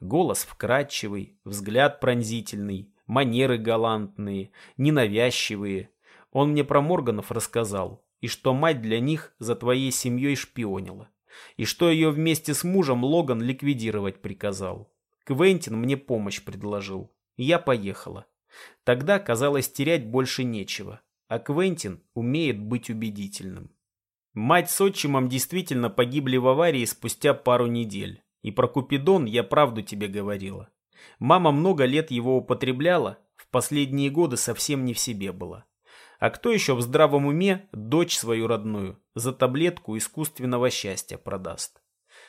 Голос вкрадчивый, взгляд пронзительный, манеры галантные, ненавязчивые. Он мне про Морганов рассказал, и что мать для них за твоей семьей шпионила, и что ее вместе с мужем Логан ликвидировать приказал. Квентин мне помощь предложил, я поехала. Тогда казалось терять больше нечего, а Квентин умеет быть убедительным. Мать с отчимом действительно погибли в аварии спустя пару недель. И про Купидон я правду тебе говорила. Мама много лет его употребляла, в последние годы совсем не в себе была. А кто еще в здравом уме дочь свою родную за таблетку искусственного счастья продаст?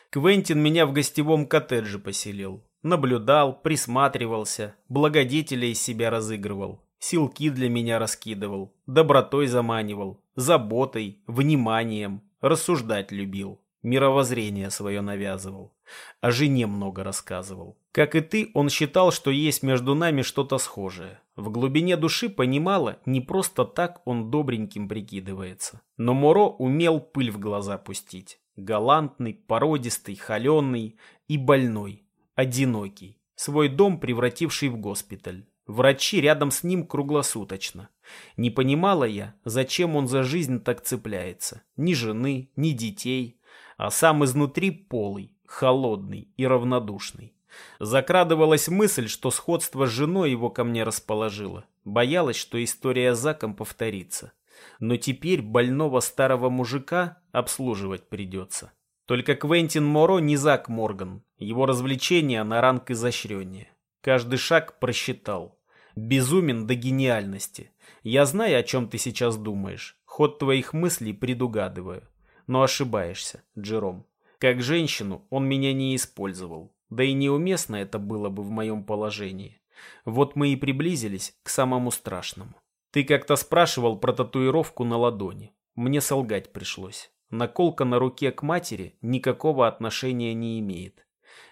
Квентин меня в гостевом коттедже поселил. Наблюдал, присматривался, благодетеля из себя разыгрывал, силки для меня раскидывал, добротой заманивал, заботой, вниманием, рассуждать любил, мировоззрение свое навязывал, о жене много рассказывал. Как и ты, он считал, что есть между нами что-то схожее. В глубине души понимала, не просто так он добреньким прикидывается. Но Моро умел пыль в глаза пустить. Галантный, породистый, холеный и больной одинокий, свой дом превративший в госпиталь. Врачи рядом с ним круглосуточно. Не понимала я, зачем он за жизнь так цепляется. Ни жены, ни детей. А сам изнутри полый, холодный и равнодушный. Закрадывалась мысль, что сходство с женой его ко мне расположило. Боялась, что история с Заком повторится. Но теперь больного старого мужика обслуживать придется. Только Квентин Моро не Зак Морган. Его развлечения на ранг изощреннее. Каждый шаг просчитал. Безумен до гениальности. Я знаю, о чем ты сейчас думаешь. Ход твоих мыслей предугадываю. Но ошибаешься, Джером. Как женщину он меня не использовал. Да и неуместно это было бы в моем положении. Вот мы и приблизились к самому страшному. Ты как-то спрашивал про татуировку на ладони. Мне солгать пришлось. Наколка на руке к матери никакого отношения не имеет.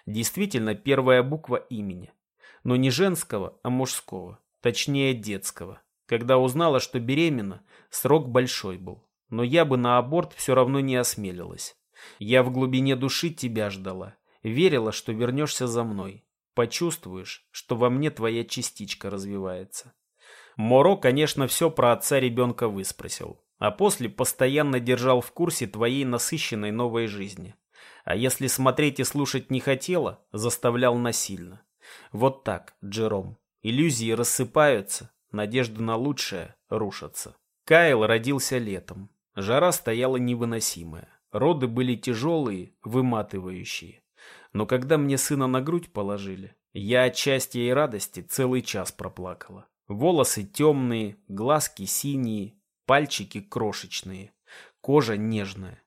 Действительно, первая буква имени. Но не женского, а мужского. Точнее, детского. Когда узнала, что беременна, срок большой был. Но я бы на аборт все равно не осмелилась. Я в глубине души тебя ждала. Верила, что вернешься за мной. Почувствуешь, что во мне твоя частичка развивается. Моро, конечно, все про отца ребенка выспросил а после постоянно держал в курсе твоей насыщенной новой жизни. А если смотреть и слушать не хотела, заставлял насильно. Вот так, Джером. Иллюзии рассыпаются, надежды на лучшее рушатся. Кайл родился летом. Жара стояла невыносимая. Роды были тяжелые, выматывающие. Но когда мне сына на грудь положили, я от счастья и радости целый час проплакала. Волосы темные, глазки синие, Пальчики крошечные, кожа нежная.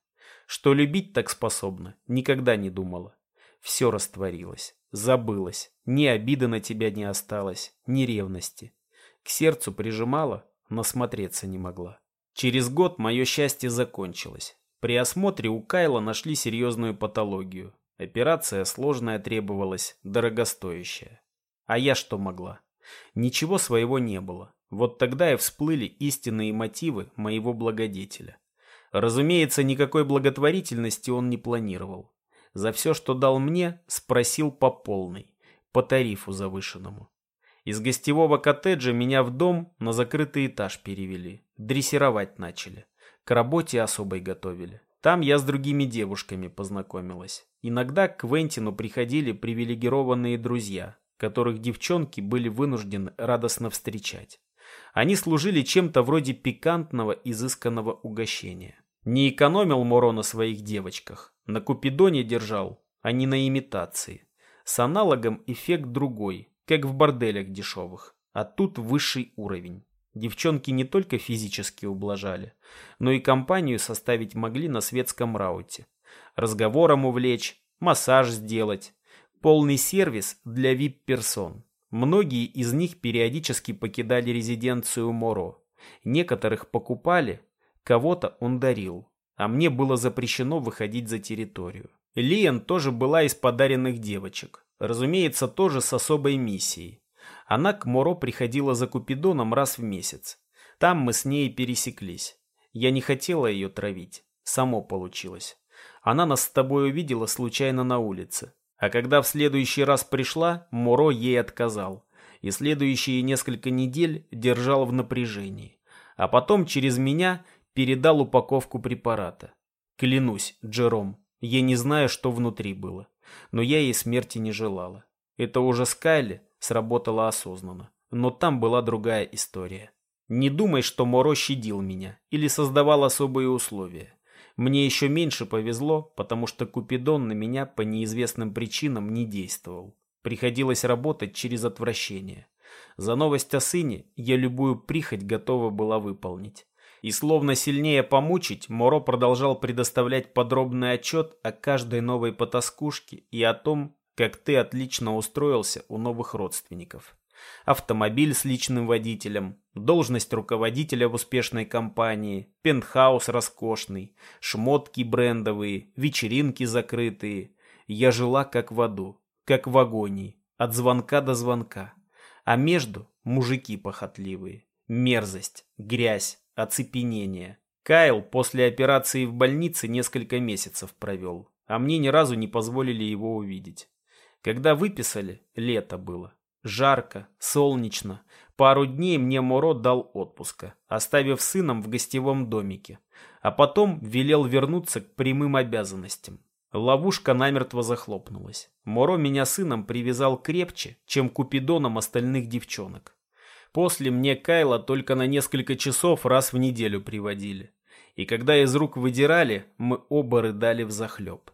Что любить так способна, никогда не думала. Все растворилось, забылось, ни обиды на тебя не осталось, ни ревности. К сердцу прижимала, но смотреться не могла. Через год мое счастье закончилось. При осмотре у Кайла нашли серьезную патологию. Операция сложная требовалась, дорогостоящая. А я что могла? Ничего своего не было. Вот тогда и всплыли истинные мотивы моего благодетеля. Разумеется, никакой благотворительности он не планировал. За все, что дал мне, спросил по полной, по тарифу завышенному. Из гостевого коттеджа меня в дом на закрытый этаж перевели. Дрессировать начали. К работе особой готовили. Там я с другими девушками познакомилась. Иногда к Квентину приходили привилегированные друзья, которых девчонки были вынуждены радостно встречать. Они служили чем-то вроде пикантного изысканного угощения. Не экономил Моро на своих девочках. На Купидоне держал, а не на имитации. С аналогом эффект другой, как в борделях дешевых. А тут высший уровень. Девчонки не только физически ублажали, но и компанию составить могли на светском рауте. Разговором увлечь, массаж сделать. Полный сервис для вип-персон. Многие из них периодически покидали резиденцию Моро. Некоторых покупали, кого-то он дарил, а мне было запрещено выходить за территорию. Лиен тоже была из подаренных девочек. Разумеется, тоже с особой миссией. Она к Моро приходила за Купидоном раз в месяц. Там мы с ней пересеклись. Я не хотела ее травить. Само получилось. Она нас с тобой увидела случайно на улице. А когда в следующий раз пришла, Моро ей отказал. И следующие несколько недель держал в напряжении. А потом через меня передал упаковку препарата. Клянусь, Джером, я не знаю, что внутри было. Но я ей смерти не желала. Это уже с Кайли сработало осознанно. Но там была другая история. Не думай, что Моро щадил меня или создавал особые условия. Мне еще меньше повезло, потому что Купидон на меня по неизвестным причинам не действовал. Приходилось работать через отвращение. За новость о сыне я любую прихоть готова была выполнить. И словно сильнее помучить, Моро продолжал предоставлять подробный отчет о каждой новой потаскушке и о том, как ты отлично устроился у новых родственников. Автомобиль с личным водителем, должность руководителя в успешной компании, пентхаус роскошный, шмотки брендовые, вечеринки закрытые. Я жила как в аду, как в агонии, от звонка до звонка. А между мужики похотливые, мерзость, грязь, оцепенение. Кайл после операции в больнице несколько месяцев провел, а мне ни разу не позволили его увидеть. Когда выписали, лето было. Жарко, солнечно. Пару дней мне Моро дал отпуска, оставив сыном в гостевом домике. А потом велел вернуться к прямым обязанностям. Ловушка намертво захлопнулась. Моро меня сыном привязал крепче, чем Купидоном остальных девчонок. После мне Кайла только на несколько часов раз в неделю приводили. И когда из рук выдирали, мы оба рыдали взахлеб.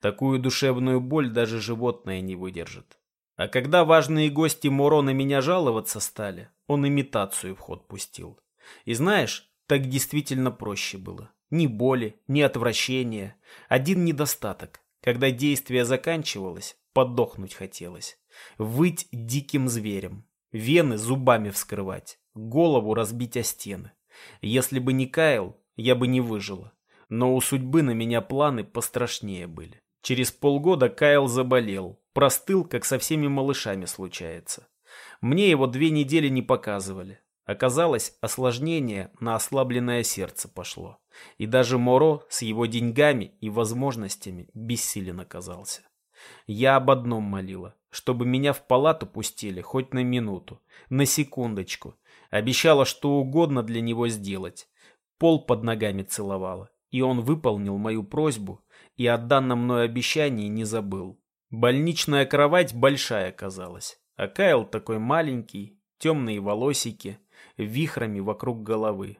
Такую душевную боль даже животное не выдержит. А когда важные гости Моро на меня жаловаться стали, он имитацию в ход пустил. И знаешь, так действительно проще было. Ни боли, ни отвращения. Один недостаток. Когда действие заканчивалось, подохнуть хотелось. Выть диким зверем. Вены зубами вскрывать. Голову разбить о стены. Если бы не Кайл, я бы не выжила. Но у судьбы на меня планы пострашнее были. Через полгода Кайл заболел, простыл, как со всеми малышами случается. Мне его две недели не показывали. Оказалось, осложнение на ослабленное сердце пошло. И даже Моро с его деньгами и возможностями бессилен оказался. Я об одном молила, чтобы меня в палату пустили хоть на минуту, на секундочку. Обещала что угодно для него сделать. Пол под ногами целовала. И он выполнил мою просьбу и о данном мной обещании не забыл. Больничная кровать большая казалась, а Кайл такой маленький, темные волосики, вихрами вокруг головы.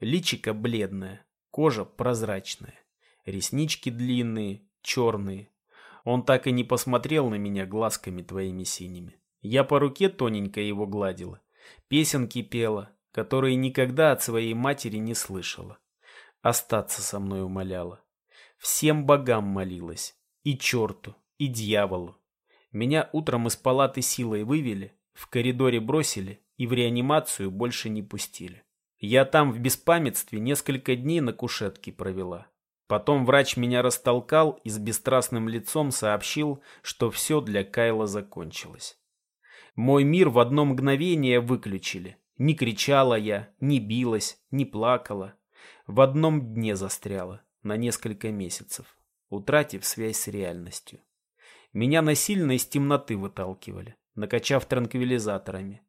Личико бледное, кожа прозрачная, реснички длинные, черные. Он так и не посмотрел на меня глазками твоими синими. Я по руке тоненько его гладила, песенки пела, которые никогда от своей матери не слышала. Остаться со мной умоляла. Всем богам молилась. И черту, и дьяволу. Меня утром из палаты силой вывели, в коридоре бросили и в реанимацию больше не пустили. Я там в беспамятстве несколько дней на кушетке провела. Потом врач меня растолкал и с бесстрастным лицом сообщил, что все для Кайла закончилось. Мой мир в одно мгновение выключили. Не кричала я, не билась, не плакала. В одном дне застряла на несколько месяцев, утратив связь с реальностью. Меня насильно из темноты выталкивали, накачав транквилизаторами.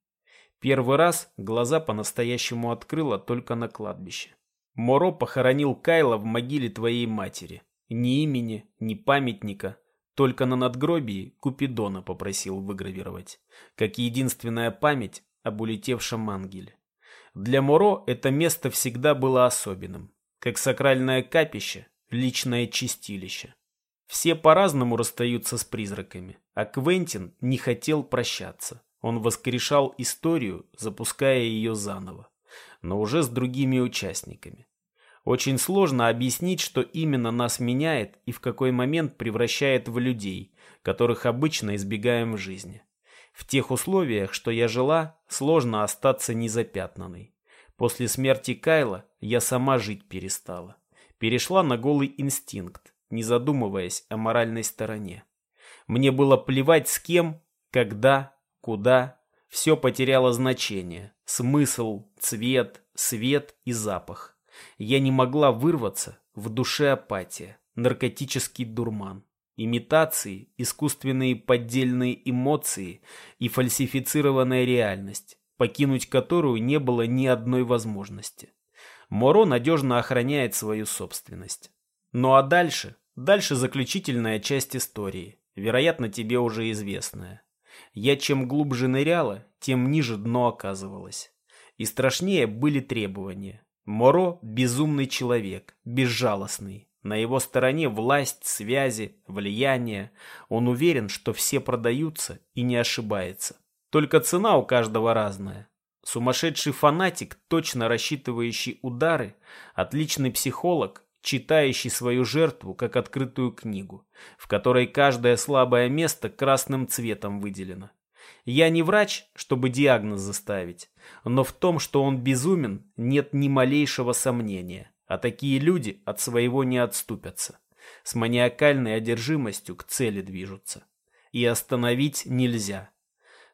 Первый раз глаза по-настоящему открыла только на кладбище. Моро похоронил Кайла в могиле твоей матери. Ни имени, ни памятника, только на надгробии Купидона попросил выгравировать, как единственная память об улетевшем ангеле. Для Моро это место всегда было особенным как сакральное капище, личное чистилище. Все по-разному расстаются с призраками, а Квентин не хотел прощаться. Он воскрешал историю, запуская ее заново, но уже с другими участниками. Очень сложно объяснить, что именно нас меняет и в какой момент превращает в людей, которых обычно избегаем в жизни. В тех условиях, что я жила, сложно остаться незапятнанной. После смерти Кайла я сама жить перестала. Перешла на голый инстинкт. не задумываясь о моральной стороне. Мне было плевать с кем, когда, куда, все потеряло значение, смысл, цвет, свет и запах. Я не могла вырваться, в душе апатия, наркотический дурман. Имитации, искусственные поддельные эмоции и фальсифицированная реальность, покинуть которую не было ни одной возможности. Моро надежно охраняет свою собственность. Ну а дальше? Дальше заключительная часть истории, вероятно, тебе уже известная. Я чем глубже ныряла, тем ниже дно оказывалось. И страшнее были требования. Моро – безумный человек, безжалостный. На его стороне власть, связи, влияние. Он уверен, что все продаются и не ошибается. Только цена у каждого разная. Сумасшедший фанатик, точно рассчитывающий удары, отличный психолог, читающий свою жертву как открытую книгу, в которой каждое слабое место красным цветом выделено. Я не врач, чтобы диагноз заставить, но в том, что он безумен, нет ни малейшего сомнения, а такие люди от своего не отступятся. С маниакальной одержимостью к цели движутся. И остановить нельзя.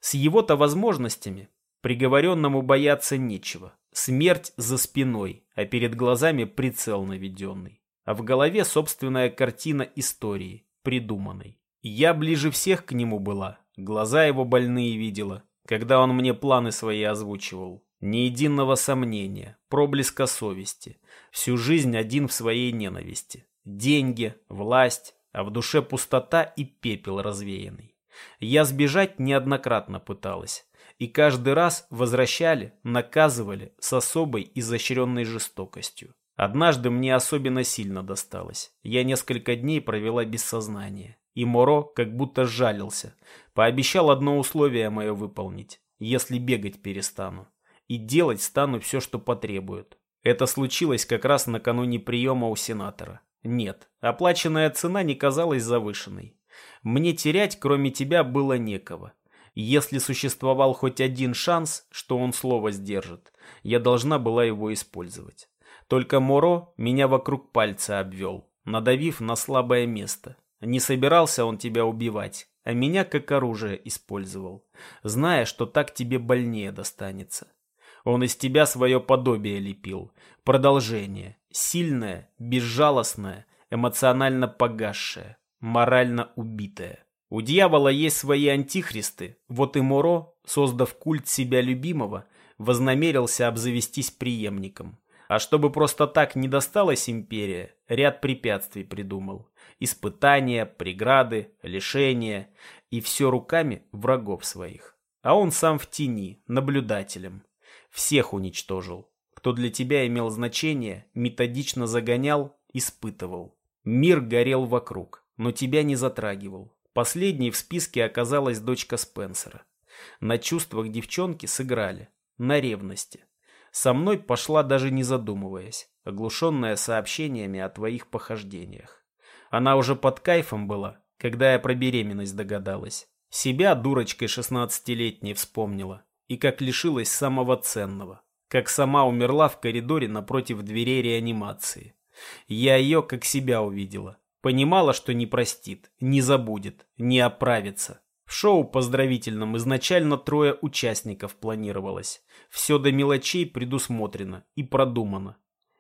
С его-то возможностями приговоренному бояться нечего. Смерть за спиной, а перед глазами прицел наведенный. А в голове собственная картина истории, придуманной. Я ближе всех к нему была, глаза его больные видела, когда он мне планы свои озвучивал. Ни единого сомнения, проблеска совести. Всю жизнь один в своей ненависти. Деньги, власть, а в душе пустота и пепел развеянный. Я сбежать неоднократно пыталась. И каждый раз возвращали, наказывали с особой изощренной жестокостью. Однажды мне особенно сильно досталось. Я несколько дней провела без сознания. И Моро как будто сжалился. Пообещал одно условие мое выполнить, если бегать перестану. И делать стану все, что потребуют. Это случилось как раз накануне приема у сенатора. Нет, оплаченная цена не казалась завышенной. Мне терять, кроме тебя, было некого. Если существовал хоть один шанс, что он слово сдержит, я должна была его использовать. Только Моро меня вокруг пальца обвел, надавив на слабое место. Не собирался он тебя убивать, а меня как оружие использовал, зная, что так тебе больнее достанется. Он из тебя свое подобие лепил. Продолжение. Сильное, безжалостное, эмоционально погасшее морально убитая. У дьявола есть свои антихристы, вот и Моро, создав культ себя любимого, вознамерился обзавестись преемником. А чтобы просто так не досталась империя, ряд препятствий придумал. Испытания, преграды, лишения и все руками врагов своих. А он сам в тени, наблюдателем. Всех уничтожил. Кто для тебя имел значение, методично загонял, испытывал. Мир горел вокруг но тебя не затрагивал. Последней в списке оказалась дочка Спенсера. На чувствах девчонки сыграли. На ревности. Со мной пошла даже не задумываясь, оглушенная сообщениями о твоих похождениях. Она уже под кайфом была, когда я про беременность догадалась. Себя дурочкой шестнадцатилетней вспомнила. И как лишилась самого ценного. Как сама умерла в коридоре напротив дверей реанимации. Я ее как себя увидела. Понимала, что не простит, не забудет, не оправится. В шоу поздравительном изначально трое участников планировалось. Все до мелочей предусмотрено и продумано.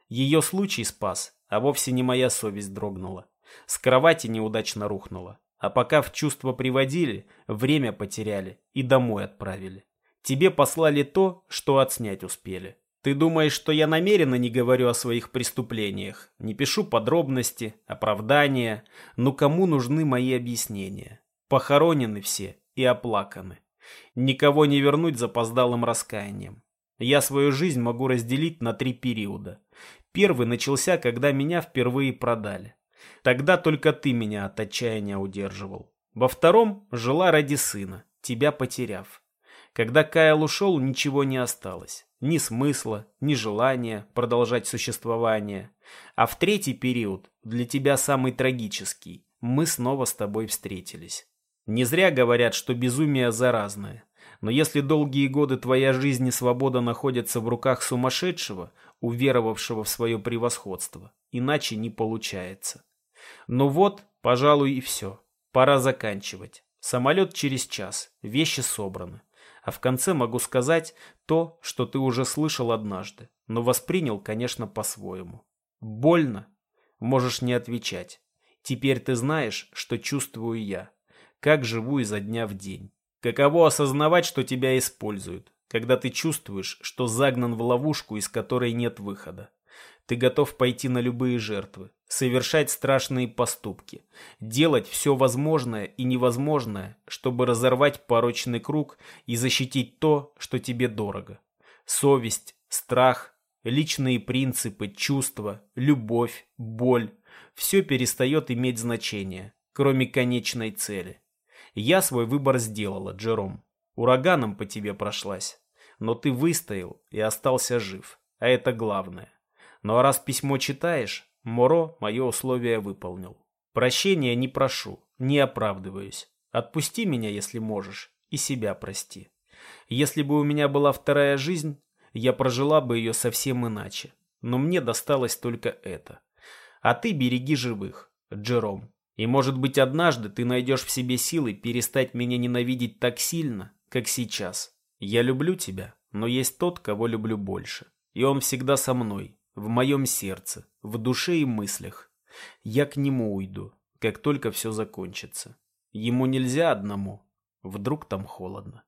Ее случай спас, а вовсе не моя совесть дрогнула. С кровати неудачно рухнула. А пока в чувство приводили, время потеряли и домой отправили. Тебе послали то, что отснять успели. Ты думаешь, что я намеренно не говорю о своих преступлениях, не пишу подробности, оправдания, но кому нужны мои объяснения? Похоронены все и оплаканы. Никого не вернуть запоздалым раскаянием. Я свою жизнь могу разделить на три периода. Первый начался, когда меня впервые продали. Тогда только ты меня от отчаяния удерживал. Во втором жила ради сына, тебя потеряв. Когда Кайл ушел, ничего не осталось ни смысла, ни желания продолжать существование. А в третий период, для тебя самый трагический, мы снова с тобой встретились. Не зря говорят, что безумие заразное. Но если долгие годы твоя жизнь и свобода находятся в руках сумасшедшего, уверовавшего в свое превосходство, иначе не получается. Ну вот, пожалуй, и все. Пора заканчивать. Самолет через час, вещи собраны. А в конце могу сказать то, что ты уже слышал однажды, но воспринял, конечно, по-своему. Больно? Можешь не отвечать. Теперь ты знаешь, что чувствую я. Как живу изо дня в день. Каково осознавать, что тебя используют, когда ты чувствуешь, что загнан в ловушку, из которой нет выхода. Ты готов пойти на любые жертвы, совершать страшные поступки, делать все возможное и невозможное, чтобы разорвать порочный круг и защитить то, что тебе дорого. Совесть, страх, личные принципы, чувства, любовь, боль – все перестает иметь значение, кроме конечной цели. Я свой выбор сделала, Джером. Ураганом по тебе прошлась. Но ты выстоял и остался жив, а это главное. Ну а раз письмо читаешь, Моро мое условие выполнил. Прощения не прошу, не оправдываюсь. Отпусти меня, если можешь, и себя прости. Если бы у меня была вторая жизнь, я прожила бы ее совсем иначе. Но мне досталось только это. А ты береги живых, Джером. И может быть однажды ты найдешь в себе силы перестать меня ненавидеть так сильно, как сейчас. Я люблю тебя, но есть тот, кого люблю больше. И он всегда со мной, в моем сердце, в душе и мыслях. Я к нему уйду, как только все закончится. Ему нельзя одному, вдруг там холодно.